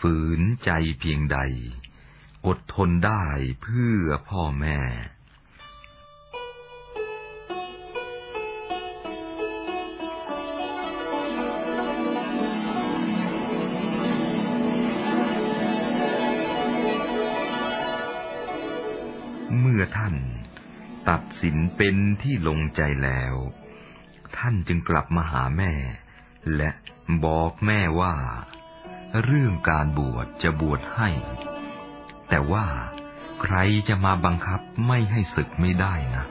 ฝืนใจเพียงใด อดทนได้เพื่อพ่อแม่เมื่อท่านตัดสินเป็นที่ลงใจแล้ว ท่านจึงกลับมาหาแม่ และบอกแม่ว่า เรื่องการบวชจะบวชให้ แต่ว่าใครจะมาบังคับไม่ให้ศึกไม่ได้นะ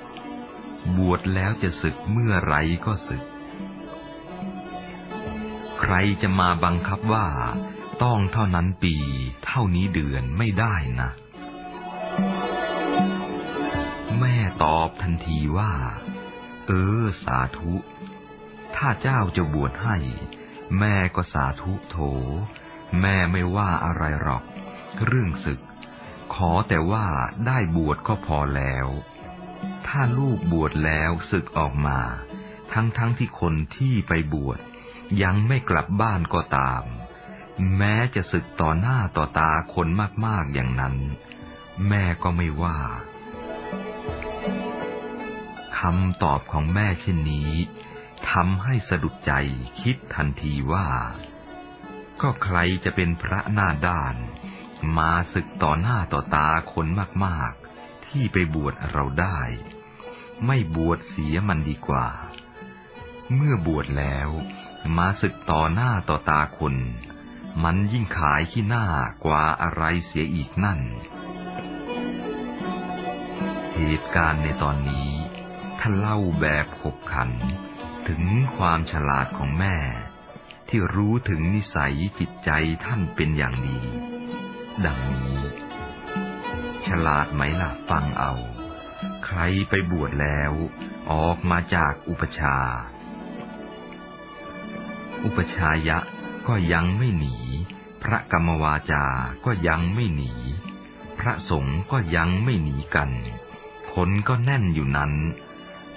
บวชแล้วจะศึกเมื่อไรก็ศึก ใครจะมาบังคับว่าต้องเท่านั้นปี เท่านี้เดือนไม่ได้นะ แม่ตอบทันทีว่า เออ สาธุ ถ้าเจ้าจะบวชให้ แม่ก็สาธุโถ แม่ไม่ว่าอะไรหรอก เรื่องศึก ขอแต่ว่าได้บวชก็พอแล้ว ถ้าลูกบวชแล้วศึกออกมา ทั้งทั้งที่คนที่ไปบวชยังไม่กลับบ้านก็ตาม แม้จะศึกต่อหน้าต่อตาคนมากๆอย่างนั้น แม่ก็ไม่ว่าคำตอบของแม่เช่นนี้ทำให้สะดุดใจคิดทันทีว่า ก็ใครจะเป็นพระหน้าด้าน มาศึกต่อหน้าต่อตาคนมากๆ ที่ไปบวชเราได้ ไม่บวชเสียมันดีกว่า เมื่อบวชแล้ว มาศึกต่อหน้าต่อตาคน มันยิ่งขายขี้หน้ากว่าอะไรเสียอีกนั่น เหตุการณ์ในตอนนี้ท่านเล่าแบบขบขัน ถึงความฉลาดของแม่ ที่รู้ถึงนิสัยจิตใจท่านเป็นอย่างดี ดังนี้ ฉลาดไหมล่ะฟังเอา ใครไปบวชแล้ว ออกมาจากอุปชา อุปชายะก็ยังไม่หนี พระกรรมวาจาก็ยังไม่หนี พระสงฆ์ก็ยังไม่หนีกัน คนก็แน่นอยู่นั้น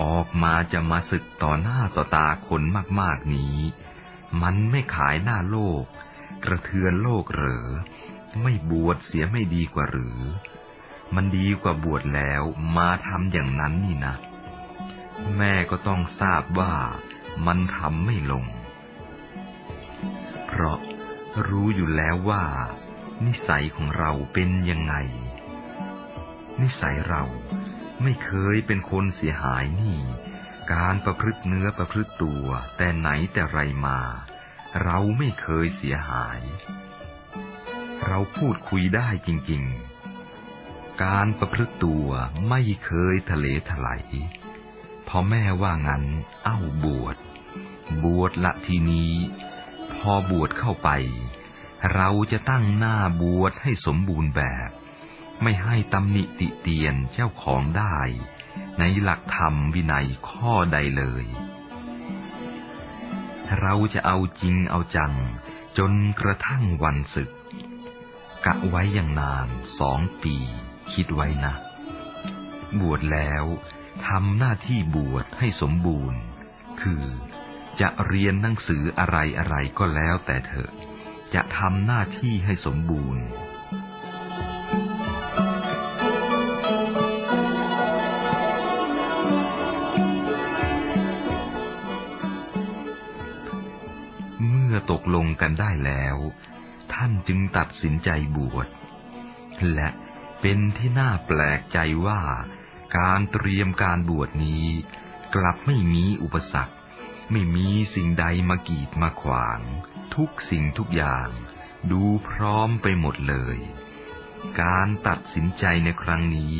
ออกมาจะมาศึกต่อหน้าต่อตาคนมาก ๆนี้ มันไม่ขายหน้าโลก กระเทือนโลกเหรอ ไม่บวชเสียไม่ดีกว่าหรือ มันดีกว่าบวชแล้วมาทำอย่างนั้นนี่นะ แม่ก็ต้องทราบว่ามันทำไม่ลง เพราะรู้อยู่แล้วว่า นิสัยของเราเป็นยังไง นิสัยเราไม่เคยเป็นคนเสียหายนี่ การประพฤติเนื้อประพฤติตัว แต่ไหนแต่ไรมา เราไม่เคยเสียหาย เราพูดคุยได้จริง ๆ การประพฤติตัวไม่เคยทะเลถลายพอแม่ว่างั้น เอ้าบวช บวชละทีนี้ พอบวชเข้าไป เราจะตั้งหน้าบวชให้สมบูรณ์แบบ ไม่ให้ตำหนิติเตียนเจ้าของได้ ในหลักธรรมวินัยข้อใดเลย เราจะเอาจริงเอาจัง จนกระทั่งวันศึก กะไว้อย่างนานสองปี คิดไว้นะ บวชแล้วทำหน้าที่บวชให้สมบูรณ์ คือจะเรียนหนังสืออะไรอะไรก็แล้วแต่เถอะ จะทำหน้าที่ให้สมบูรณ์ ลงกันได้แล้ว ท่านจึงตัดสินใจบวช และเป็นที่น่าแปลกใจว่าการเตรียมการบวชนี้ กลับไม่มีอุปสรรค ไม่มีสิ่งใดมากีดมาขวาง ทุกสิ่งทุกอย่าง ดูพร้อมไปหมดเลย การตัดสินใจในครั้งนี้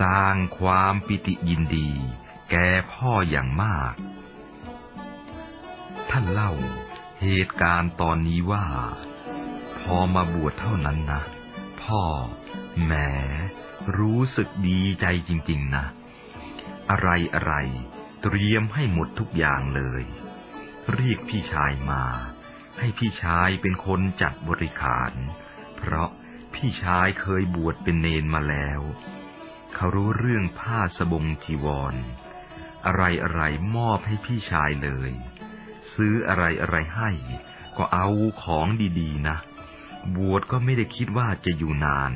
สร้างความปิติยินดี แก่พ่ออย่างมาก ท่านเล่า เหตุการณ์ตอนนี้ว่า พอมาบวชเท่านั้นนะ พ่อแหมรู้สึกดีใจจริง ๆ นะ อะไรอะไรเตรียมให้หมดทุกอย่างเลย เรียกพี่ชายมา ให้พี่ชายเป็นคนจัดบริขาร เพราะพี่ชายเคยบวชเป็นเนนมาแล้ว เขารู้เรื่องผ้าสบงจีวร อะไรอะไรมอบให้พี่ชายเลย ซื้ออะไรอะไรให้ ก็เอาของดีๆ นะ บวชก็ไม่ได้คิดว่าจะอยู่นาน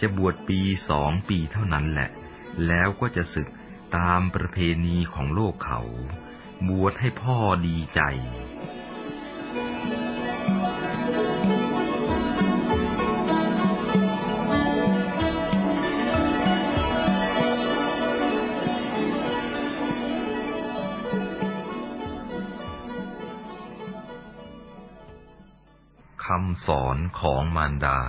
จะบวชปีสองปีเท่านั้นแหละ แล้วก็จะศึกตามประเพณีของโลกเขา บวชให้พ่อดีใจำสอนของมารดา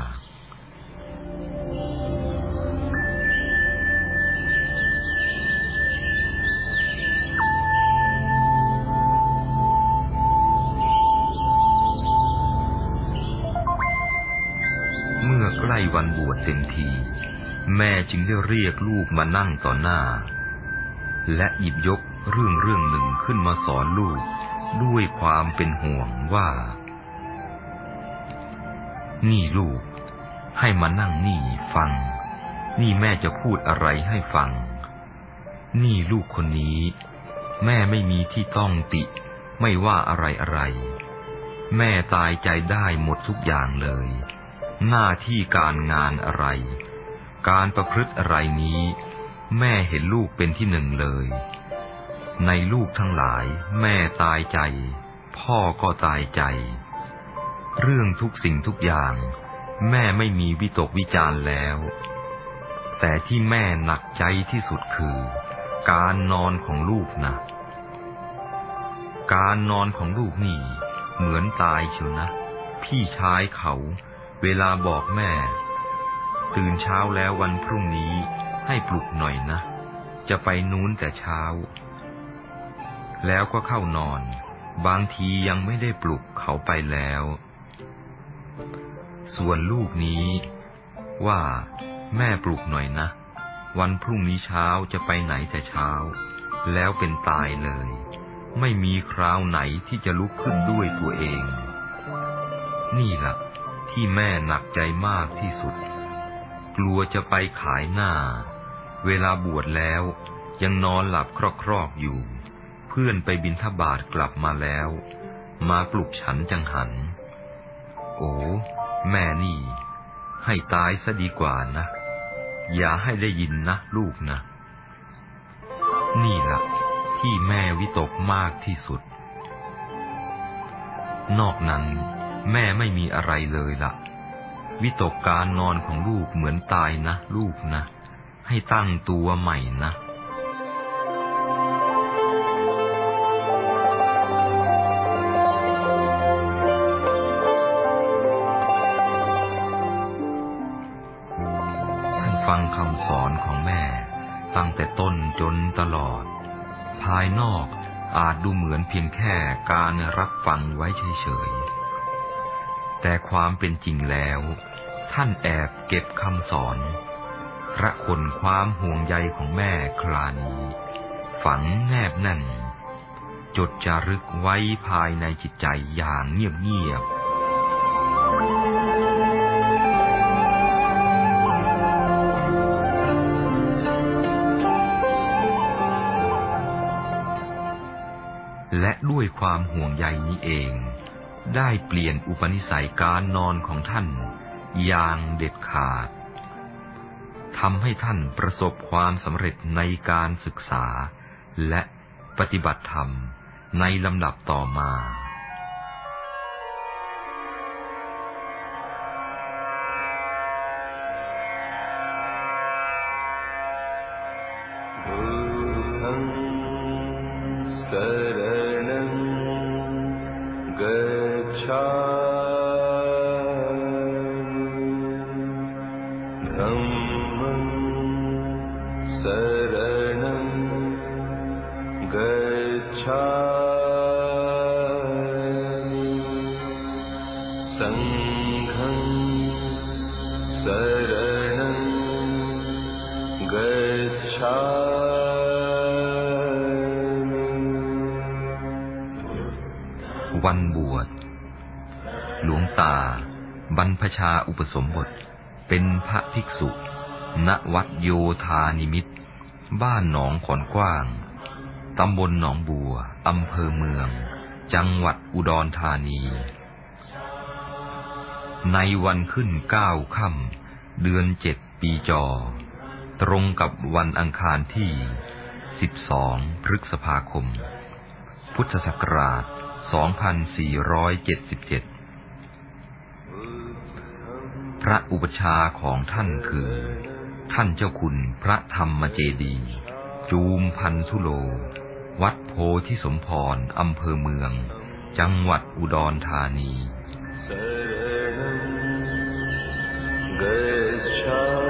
เมื่อใกล้วันบวชเต็มที แม่จึงได้เรียกลูกมานั่งต่อหน้า และหยิบยกเรื่องเรื่องหนึ่งขึ้นมาสอนลูกด้วยความเป็นห่วงว่า นี่ลูก ให้มานั่งนี่ฟัง นี่แม่จะพูดอะไรให้ฟัง นี่ลูกคนนี้ แม่ไม่มีที่ต้องติ ไม่ว่าอะไรอะไร แม่ตายใจได้หมดทุกอย่างเลย หน้าที่การงานอะไร การประพฤติอะไรนี้ แม่เห็นลูกเป็นที่หนึ่งเลย ในลูกทั้งหลาย แม่ตายใจ พ่อก็ตายใจ เรื่องทุกสิ่งทุกอย่าง แม่ไม่มีวิตกวิจารแล้ว แต่ที่แม่หนักใจที่สุดคือ การนอนของลูกนะ การนอนของลูกนี่ เหมือนตายเชียวนะ พี่ชายเขา เวลาบอกแม่ ตื่นเช้าแล้ววันพรุ่งนี้ให้ปลุกหน่อยนะ จะไปนู้นแต่เช้า แล้วก็เข้านอน บางทียังไม่ได้ปลุกเขาไปแล้ว ส่วนลูกนี้ ว่าแม่ปลุกหน่อยนะ วันพรุ่งนี้เช้าจะไปไหนแต่เช้า แล้วเป็นตายเลย ไม่มีคราวไหนที่จะลุกขึ้นด้วยตัวเอง นี่ละ่ะ ที่แม่หนักใจมากที่สุด กลัวจะไปขายหน้า เวลาบวชแล้วยังนอนหลับครอกๆอยู่ เพื่อนไปบินทบาทกลับมาแล้ว มาปลุกฉันจังหัน โอ้ แม่นี่ ให้ตายซะดีกว่านะ อย่าให้ได้ยินนะลูกนะ นี่ละ่ะที่แม่วิตกมากที่สุด นอกนั้น แม่ไม่มีอะไรเลยละ่ะ วิตกการนอนของลูกเหมือนตายนะ ลูกนะ ให้ตั้งตัวใหม่นะังคำสอนของแม่ ตั้งแต่ต้นจนตลอด ภายนอกอาจดูเหมือนเพียงแค่การรับฟังไว้เฉยๆ แต่ความเป็นจริงแล้ว ท่านแอบเก็บคำสอนระคนความห่วงใยของแม่คลานี้ฝังแนบแน่น จดจารึกไว้ภายในจิตใจอย่างเงียบๆ ด้วยความห่วงใยนี้เอง ได้เปลี่ยนอุปนิสัยการนอนของท่านอย่างเด็ดขาดทำให้ท่านประสบความสำเร็จในการศึกษา และปฏิบัติธรรมในลำดับต่อมา ชาอุปสมบท เป็นพระภิกษุ ณวัดโยธานิมิต บ้านหนองขอนกว้าง ตำบลหนองบัว อำเภอเมือง จังหวัดอุดรธานี ในวันขึ้นเก้าค่ำเดือนเจ็ดปีจอ ตรงกับวันอังคารที่สิบสองพฤษภาคม พุทธศักราชสอง พระอุปชาของท่านคือ ท่านเจ้าคุณพระธรรมเจดี จูมพันธุโล วัดโพธิสมพรอำเภอเมือง จังหวัดอุดรธานีเ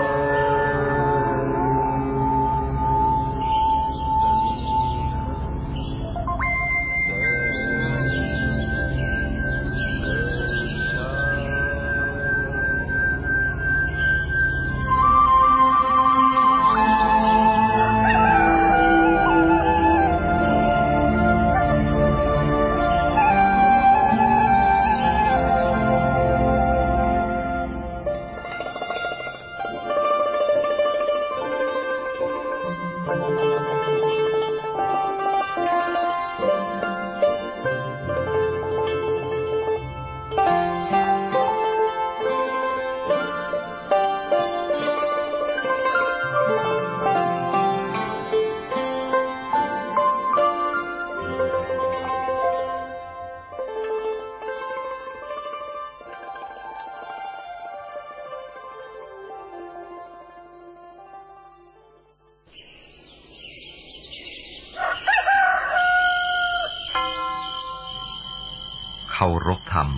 ารพธรรม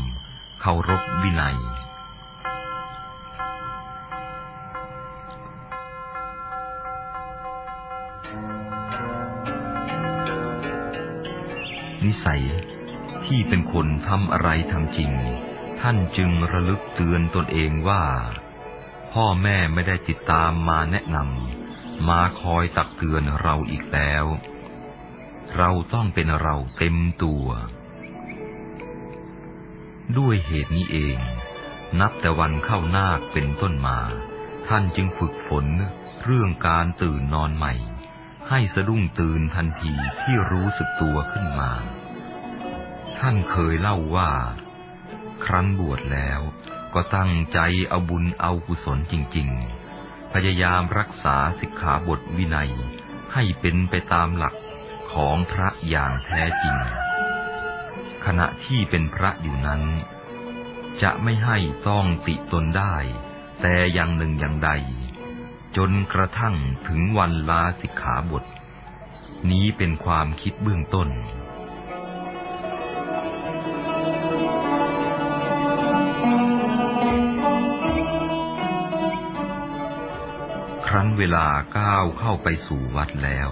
เคารพวินัย นิสัยที่เป็นคนทำอะไรทำจริง ท่านจึงระลึกเตือนตนเองว่า พ่อแม่ไม่ได้ติดตามมาแนะนำมาคอยตักเตือนเราอีกแล้ว เราต้องเป็นเราเต็มตัว ด้วยเหตุนี้เอง นับแต่วันเข้านาคเป็นต้นมา ท่านจึงฝึกฝนเรื่องการตื่นนอนใหม่ ให้สะดุ้งตื่นทันทีที่รู้สึกตัวขึ้นมา ท่านเคยเล่าว่า ครั้นบวชแล้วก็ตั้งใจเอาบุญเอากุศลจริง ๆ พยายามรักษาสิกขาบทวินัยให้เป็นไปตามหลักของพระอย่างแท้จริง ขณะที่เป็นพระอยู่นั้น จะไม่ให้ต้องติตนได้ แต่อย่างหนึ่งอย่างใด จนกระทั่งถึงวันลาสิกขาบท นี้เป็นความคิดเบื้องต้นครั้นเวลาก้าวเข้าไปสู่วัดแล้ว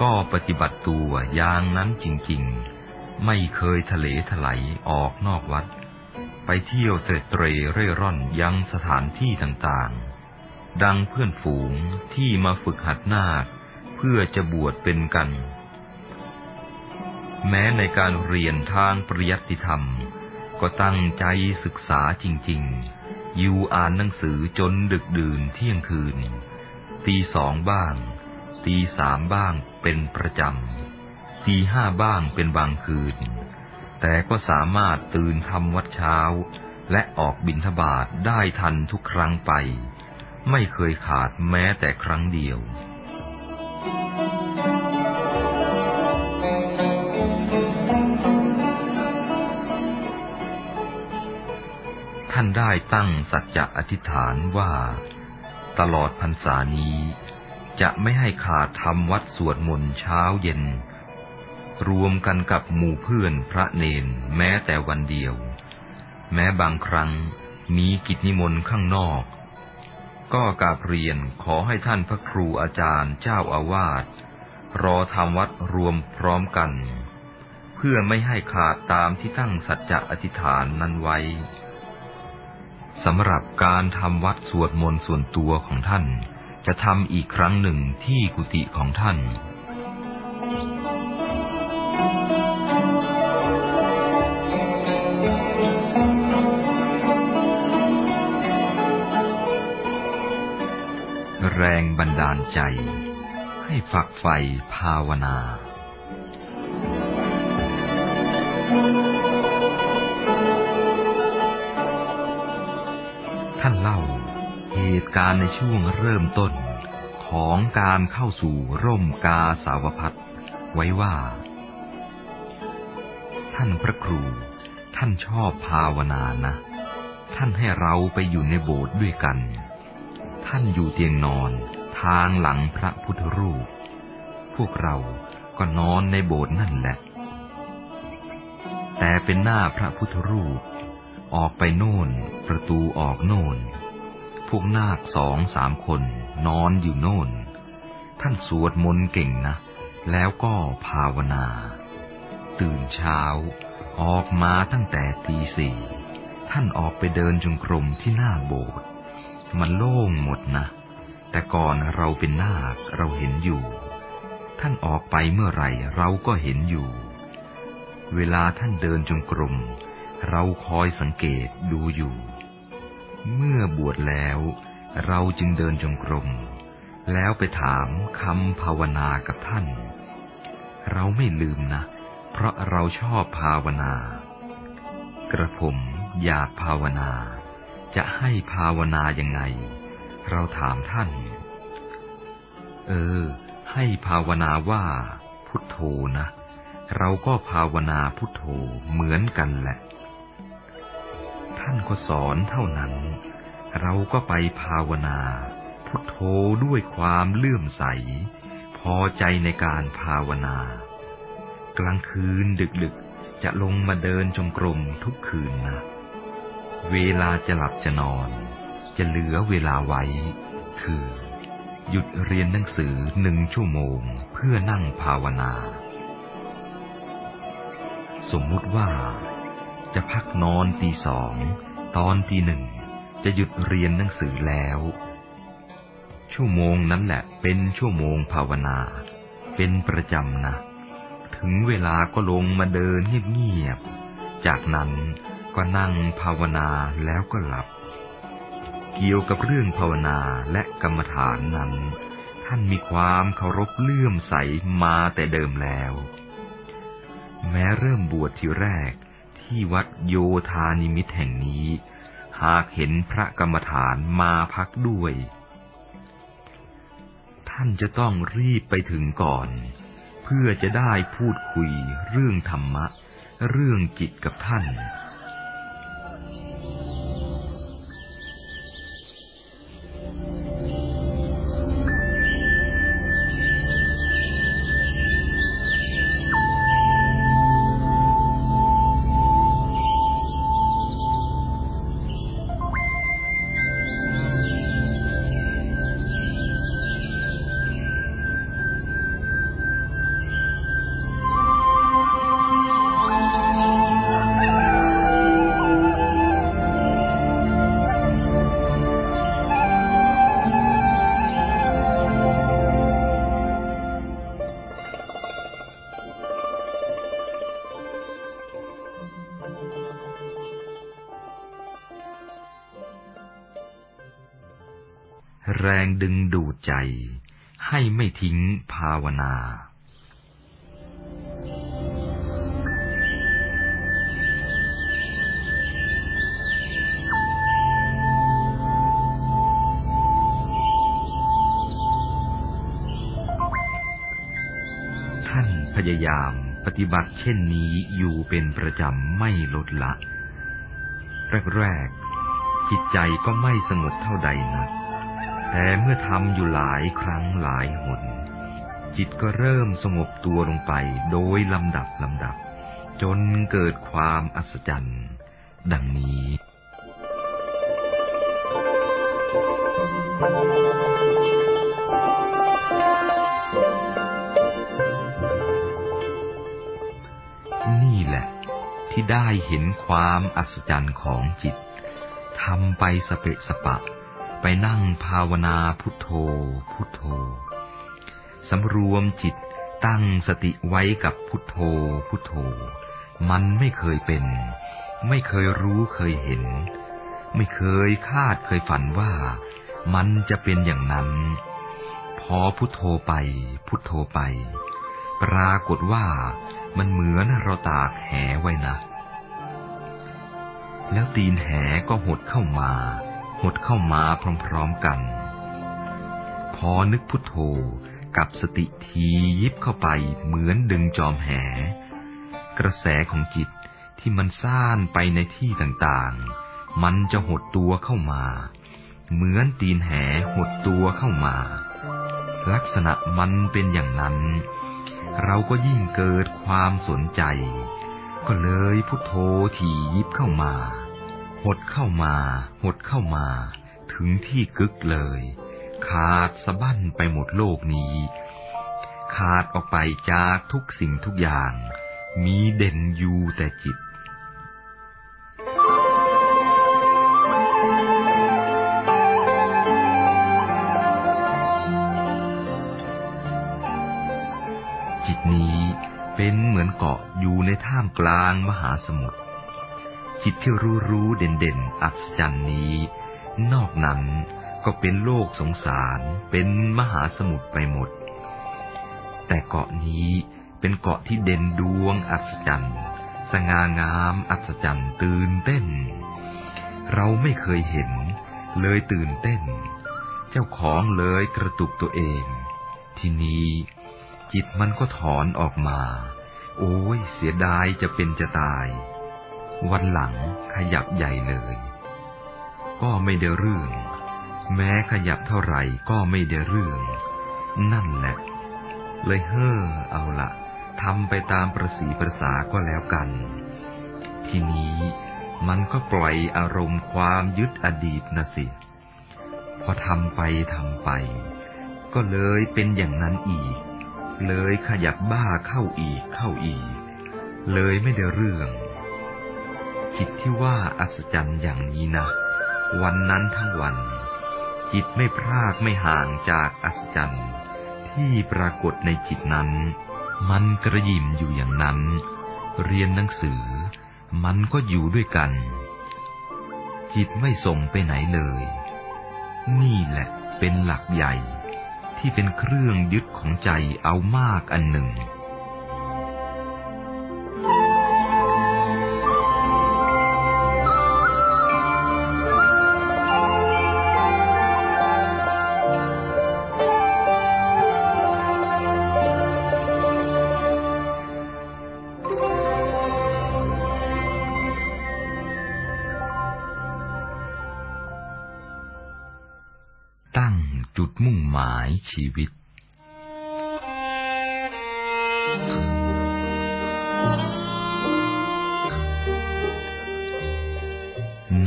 ก็ปฏิบัติตัวอย่างนั้นจริง ๆ ไม่เคยทะเลถลายออกนอกวัด ไปเที่ยวเตร็เตรเร่ร่อนยังสถานที่ต่างๆ ดังเพื่อนฝูงที่มาฝึกหัดนาคเพื่อจะบวชเป็นกัน แม้ในการเรียนทางปริยัติธรรม ก็ตั้งใจศึกษาจริงๆ อยู่อ่านหนังสือจนดึกดื่นเที่ยงคืน ตีสองบ้าง ตีสามบ้างเป็นประจำ ตีห้าบ้างเป็นบางคืน แต่ก็สามารถตื่นทำวัดเช้า และออกบิณฑบาตได้ทันทุกครั้งไป ไม่เคยขาดแม้แต่ครั้งเดียวท่านได้ตั้งสัจจะอธิษฐานว่า ตลอดพรรษานี้ จะไม่ให้ขาดทำวัดสวดมนต์เช้าเย็น รวมกันกับหมู่เพื่อนพระเนนแม้แต่วันเดียว แม้บางครั้งมีกิจนิมนต์ข้างนอก ก็กราบเรียนขอให้ท่านพระครูอาจารย์เจ้าอาวาสรอทำวัดรวมพร้อมกัน เพื่อไม่ให้ขาดตามที่ตั้งสัจจะอธิษฐานนั้นไว้สำหรับการทำวัดสวดมนต์ส่วนตัวของท่าน จะทำอีกครั้งหนึ่งที่กุฏิของท่าน แรงบันดาลใจ ให้ฝักใฝ่ภาวนา ท่านเล่าเหตุการณ์ในช่วงเริ่มต้นของการเข้าสู่ร่มกาสาวพัดไว้ว่า ท่านพระครู ท่านชอบภาวนานะ ท่านให้เราไปอยู่ในโบสถ์ด้วยกัน ท่านอยู่เตียงนอน ทางหลังพระพุทธรูป พวกเราก็นอนในโบสถ์นั่นแหละ แต่เป็นหน้าพระพุทธรูป ออกไปโน่น ประตูออกโน่น พวกนาคสองสามคนนอนอยู่โน่น ท่านสวดมนต์เก่งนะ แล้วก็ภาวนา ตื่นเช้า ออกมาตั้งแต่ตีสี่ ท่านออกไปเดินจงกรมที่หน้าโบสถ์ มันโล่งหมดนะ แต่ก่อนเราเป็นนาคเราเห็นอยู่ ท่านออกไปเมื่อไหร่เราก็เห็นอยู่ เวลาท่านเดินจงกรม เราคอยสังเกตดูอยู่ เมื่อบวชแล้ว เราจึงเดินจงกรม แล้วไปถามคำภาวนากับท่าน เราไม่ลืมนะ เพราะเราชอบภาวนา กระผมอยากภาวนา จะให้ภาวนายังไง เราถามท่าน เออ ให้ภาวนาว่า พุทโธนะ เราก็ภาวนาพุทโธเหมือนกันแหละ ท่านก็สอนเท่านั้น เราก็ไปภาวนา พุทโธด้วยความเลื่อมใส พอใจในการภาวนา กลางคืนดึกๆจะลงมาเดินจงกรมทุกคืนนะ เวลาจะหลับจะนอน จะเหลือเวลาไว้ คือ หยุดเรียนหนังสือหนึ่งชั่วโมงเพื่อนั่งภาวนา สมมุติว่า จะพักนอนตีสอง ตอนตีหนึ่งจะหยุดเรียนหนังสือแล้ว ชั่วโมงนั้นแหละเป็นชั่วโมงภาวนา เป็นประจำนะ ถึงเวลาก็ลงมาเดินเงียบๆจากนั้น ก็นั่งภาวนาแล้วก็หลับ เกี่ยวกับเรื่องภาวนาและกรรมฐานนั้น ท่านมีความเคารพเลื่อมใสมาแต่เดิมแล้ว แม้เริ่มบวชทีแรกที่วัดโยธานิมิตแห่งนี้ หากเห็นพระกรรมฐานมาพักด้วย ท่านจะต้องรีบไปถึงก่อน เพื่อจะได้พูดคุยเรื่องธรรมะ เรื่องจิตกับท่าน ดึงดูดใจ ให้ไม่ทิ้งภาวนาท่านพยายามปฏิบัติเช่นนี้อยู่เป็นประจำไม่ลดละ แรก ๆ จิตใจก็ไม่สงบเท่าใดนัก แต่เมื่อทำอยู่หลายครั้งหลายหน จิตก็เริ่มสงบตัวลงไปโดยลำดับลำดับ จนเกิดความอัศจรรย์ ดังนี้นี่แหละที่ได้เห็นความอัศจรรย์ของจิตทำไปสเปะสปะ ไปนั่งภาวนาพุทโธ พุทโธ สำรวมจิตตั้งสติไว้กับพุทโธ พุทโธ มันไม่เคยเป็น ไม่เคยรู้เคยเห็น ไม่เคยคาดเคยฝันว่า มันจะเป็นอย่างนั้น พอพุทโธไป พุทโธไป ปรากฏว่ามันเหมือนเราตากแหไว้นะ แล้วตีนแหก็หดเข้ามา หดเข้ามาพร้อมๆกัน พอนึกพุทโธกับสติทียิบเข้าไปเหมือนดึงจอมแห กระแสของจิตที่มันซ่านไปในที่ต่างๆ มันจะหดตัวเข้ามา เหมือนตีนแหหดตัวเข้ามา ลักษณะมันเป็นอย่างนั้น เราก็ยิ่งเกิดความสนใจ ก็เลยพุทโธทียิบเข้ามา หดเข้ามา หดเข้ามา ถึงที่กึกเลย ขาดสะบั้นไปหมดโลกนี้ ขาดออกไปจากทุกสิ่งทุกอย่าง มีเด่นอยู่แต่จิตจิตนี้เป็นเหมือนเกาะอยู่ในท่ามกลางมหาสมุทร จิตที่รู้รู้เด่นเด่นอัศจรรย์นี้ นอกนั้นก็เป็นโลกสงสารเป็นมหาสมุทรไปหมด แต่เกาะนี้เป็นเกาะที่เด่นดวงอัศจรรย์ สง่างามอัศจรรย์ตื่นเต้น เราไม่เคยเห็น เลยตื่นเต้น เจ้าของเลยกระตุกตัวเอง ทีนี้จิตมันก็ถอนออกมา โอ้ยเสียดายจะเป็นจะตาย วันหลังขยับใหญ่เลย ก็ไม่ได้เรื่อง แม้ขยับเท่าไหร่ก็ไม่ได้เรื่อง นั่นแหละ เลยเฮ่อเอาละทำไปตามประสีประสาก็แล้วกัน ทีนี้มันก็ปล่อยอารมณ์ความยึดอดีตนะสิ พอทำไปทำไป ก็เลยเป็นอย่างนั้นอีก เลยขยับบ้าเข้าอีกเข้าอีก เลยไม่ได้เรื่อง จิตที่ว่าอัศจรรย์อย่างนี้นะ วันนั้นทั้งวัน จิตไม่พรากไม่ห่างจากอัศจรรย์ ที่ปรากฏในจิตนั้น มันกระยิมอยู่อย่างนั้น เรียนหนังสือ มันก็อยู่ด้วยกัน จิตไม่ส่งไปไหนเลย นี่แหละเป็นหลักใหญ่ที่เป็นเครื่องยึดของใจเอามากอันหนึ่ง ชีวิต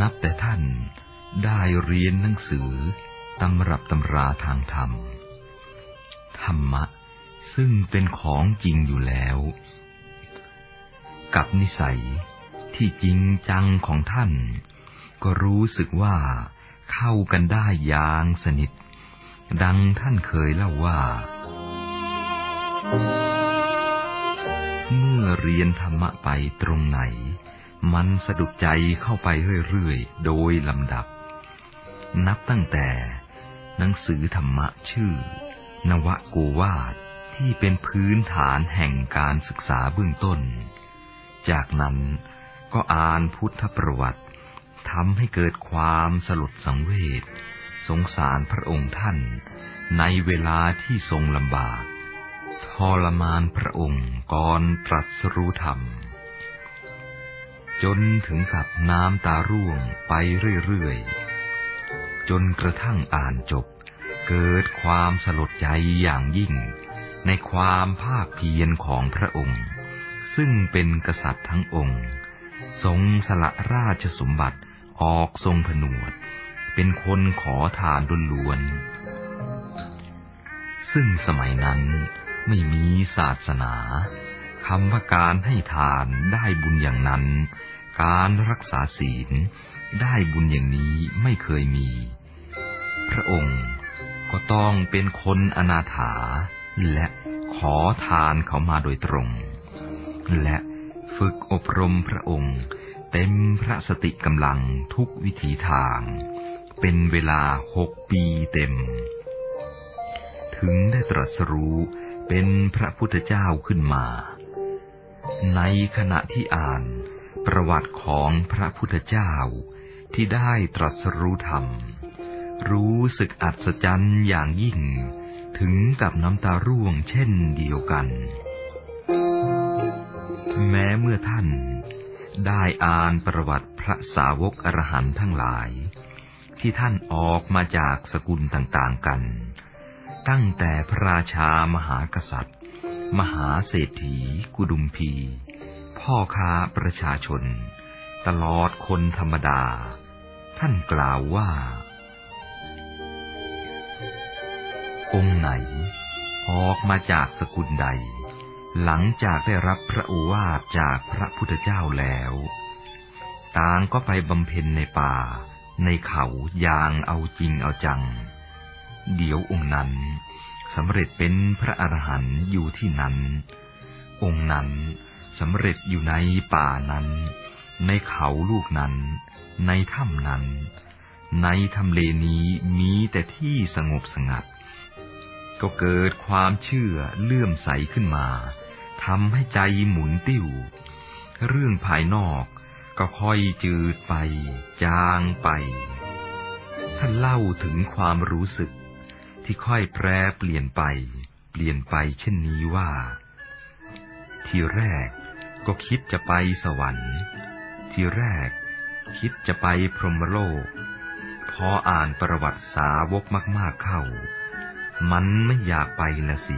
นับแต่ท่านได้เรียนหนังสือตำรับตำราทางธรรม ธรรมะซึ่งเป็นของจริงอยู่แล้ว กับนิสัยที่จริงจังของท่าน ก็รู้สึกว่าเข้ากันได้อย่างสนิท ดังท่านเคยเล่าว่า เมื่อเรียนธรรมะไปตรงไหน มันสะดุดใจเข้าไปเรื่อยๆ โดยลำดับ นับตั้งแต่หนังสือธรรมะชื่อ นวโกวาทที่เป็นพื้นฐานแห่งการศึกษาเบื้องต้น จากนั้นก็อ่านพุทธประวัติทำให้เกิดความสลดสังเวช สงสารพระองค์ท่าน ในเวลาที่ทรงลำบากทรมานพระองค์ก่อนตรัสรู้ธรรม จนถึงกับน้ำตาร่วงไปเรื่อยๆ จนกระทั่งอ่านจบ เกิดความสลดใจอย่างยิ่ง ในความภาคเพียรของพระองค์ ซึ่งเป็นกษัตริย์ทั้งองค์ ทรงสละราชสมบัติออกทรงผนวด เป็นคนขอทานล้วนๆ ซึ่งสมัยนั้นไม่มีศาสนาคำว่าการให้ทานได้บุญอย่างนั้น การรักษาศีลได้บุญอย่างนี้ไม่เคยมี พระองค์ก็ต้องเป็นคนอนาถา และขอทานเขามาโดยตรง และฝึกอบรมพระองค์ เต็มพระสติกำลังทุกวิถีทาง เป็นเวลาหกปีเต็ม ถึงได้ตรัสรู้เป็นพระพุทธเจ้าขึ้นมา ในขณะที่อ่านประวัติของพระพุทธเจ้าที่ได้ตรัสรู้ธรรม รู้สึกอัศจรรย์อย่างยิ่ง ถึงกับน้ำตาร่วงเช่นเดียวกัน แม้เมื่อท่านได้อ่านประวัติพระสาวกอรหันต์ทั้งหลาย ที่ท่านออกมาจากสกุลต่างๆกัน ตั้งแต่พระราชามหากษัตริย์ มหาเศรษฐี กุดุมพี พ่อค้าประชาชน ตลอดคนธรรมดา ท่านกล่าวว่า องค์ไหน ออกมาจากสกุลใด หลังจากได้รับพระโอวาทจากพระพุทธเจ้าแล้ว ต่างก็ไปบำเพ็ญในป่า ในเขาอย่างเอาจริงเอาจัง เดี๋ยวองค์นั้นสำเร็จเป็นพระอรหันต์อยู่ที่นั้น องค์นั้นสำเร็จอยู่ในป่านั้น ในเขาลูกนั้น ในถ้ำนั้น ในทำเลนี้มีแต่ที่สงบสงัด ก็เกิดความเชื่อเลื่อมใสขึ้นมาทำให้ใจหมุนติ้ว เรื่องภายนอก ก็ค่อยจืดไป จางไป ท่านเล่าถึงความรู้สึก ที่ค่อยแปรเปลี่ยนไป เปลี่ยนไปเช่นนี้ว่า ทีแรกก็คิดจะไปสวรรค์ ทีแรกคิดจะไปพรหมโลก พออ่านประวัติสาวกมากๆเข้า มันไม่อยากไปละสิ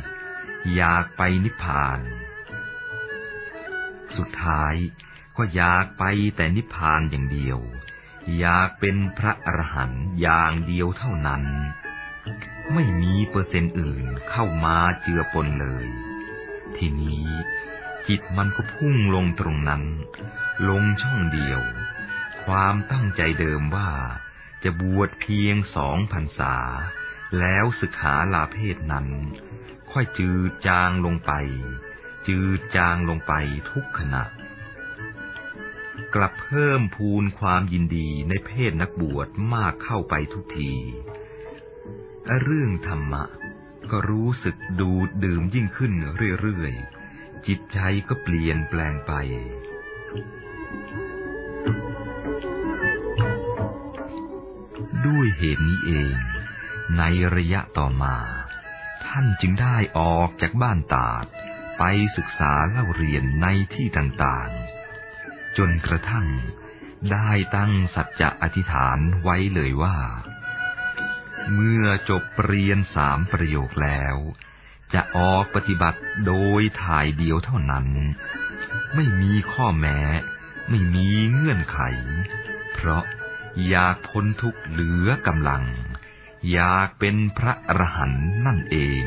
อยากไปนิพพาน สุดท้าย ก็อยากไปแต่นิพพานอย่างเดียว อยากเป็นพระอรหันต์อย่างเดียวเท่านั้น ไม่มีเปอร์เซ็นต์อื่นเข้ามาเจือปนเลย ทีนี้จิตมันก็พุ่งลงตรงนั้น ลงช่องเดียว ความตั้งใจเดิมว่าจะบวชเพียงสองพรรษา แล้วศึกษาลาเพศนั้น ค่อยจืดจางลงไป จืดจางลงไปทุกขณะ กลับเพิ่มพูนความยินดีในเพศนักบวชมากเข้าไปทุกที เรื่องธรรมะ ก็รู้สึกดูดดื่มยิ่งขึ้นเรื่อยๆ จิตใจก็เปลี่ยนแปลงไป ด้วยเหตุนี้เอง ในระยะต่อมา ท่านจึงได้ออกจากบ้านตาด ไปศึกษาเล่าเรียนในที่ต่างๆ จนกระทั่ง ได้ตั้งสัจจะอธิษฐานไว้เลยว่า เมื่อจบเรียนสามประโยคแล้ว จะออกปฏิบัติโดยถ่ายเดียวเท่านั้น ไม่มีข้อแม้ ไม่มีเงื่อนไข เพราะอยากพ้นทุกข์เหลือกำลัง อยากเป็นพระอรหันต์นั่นเอง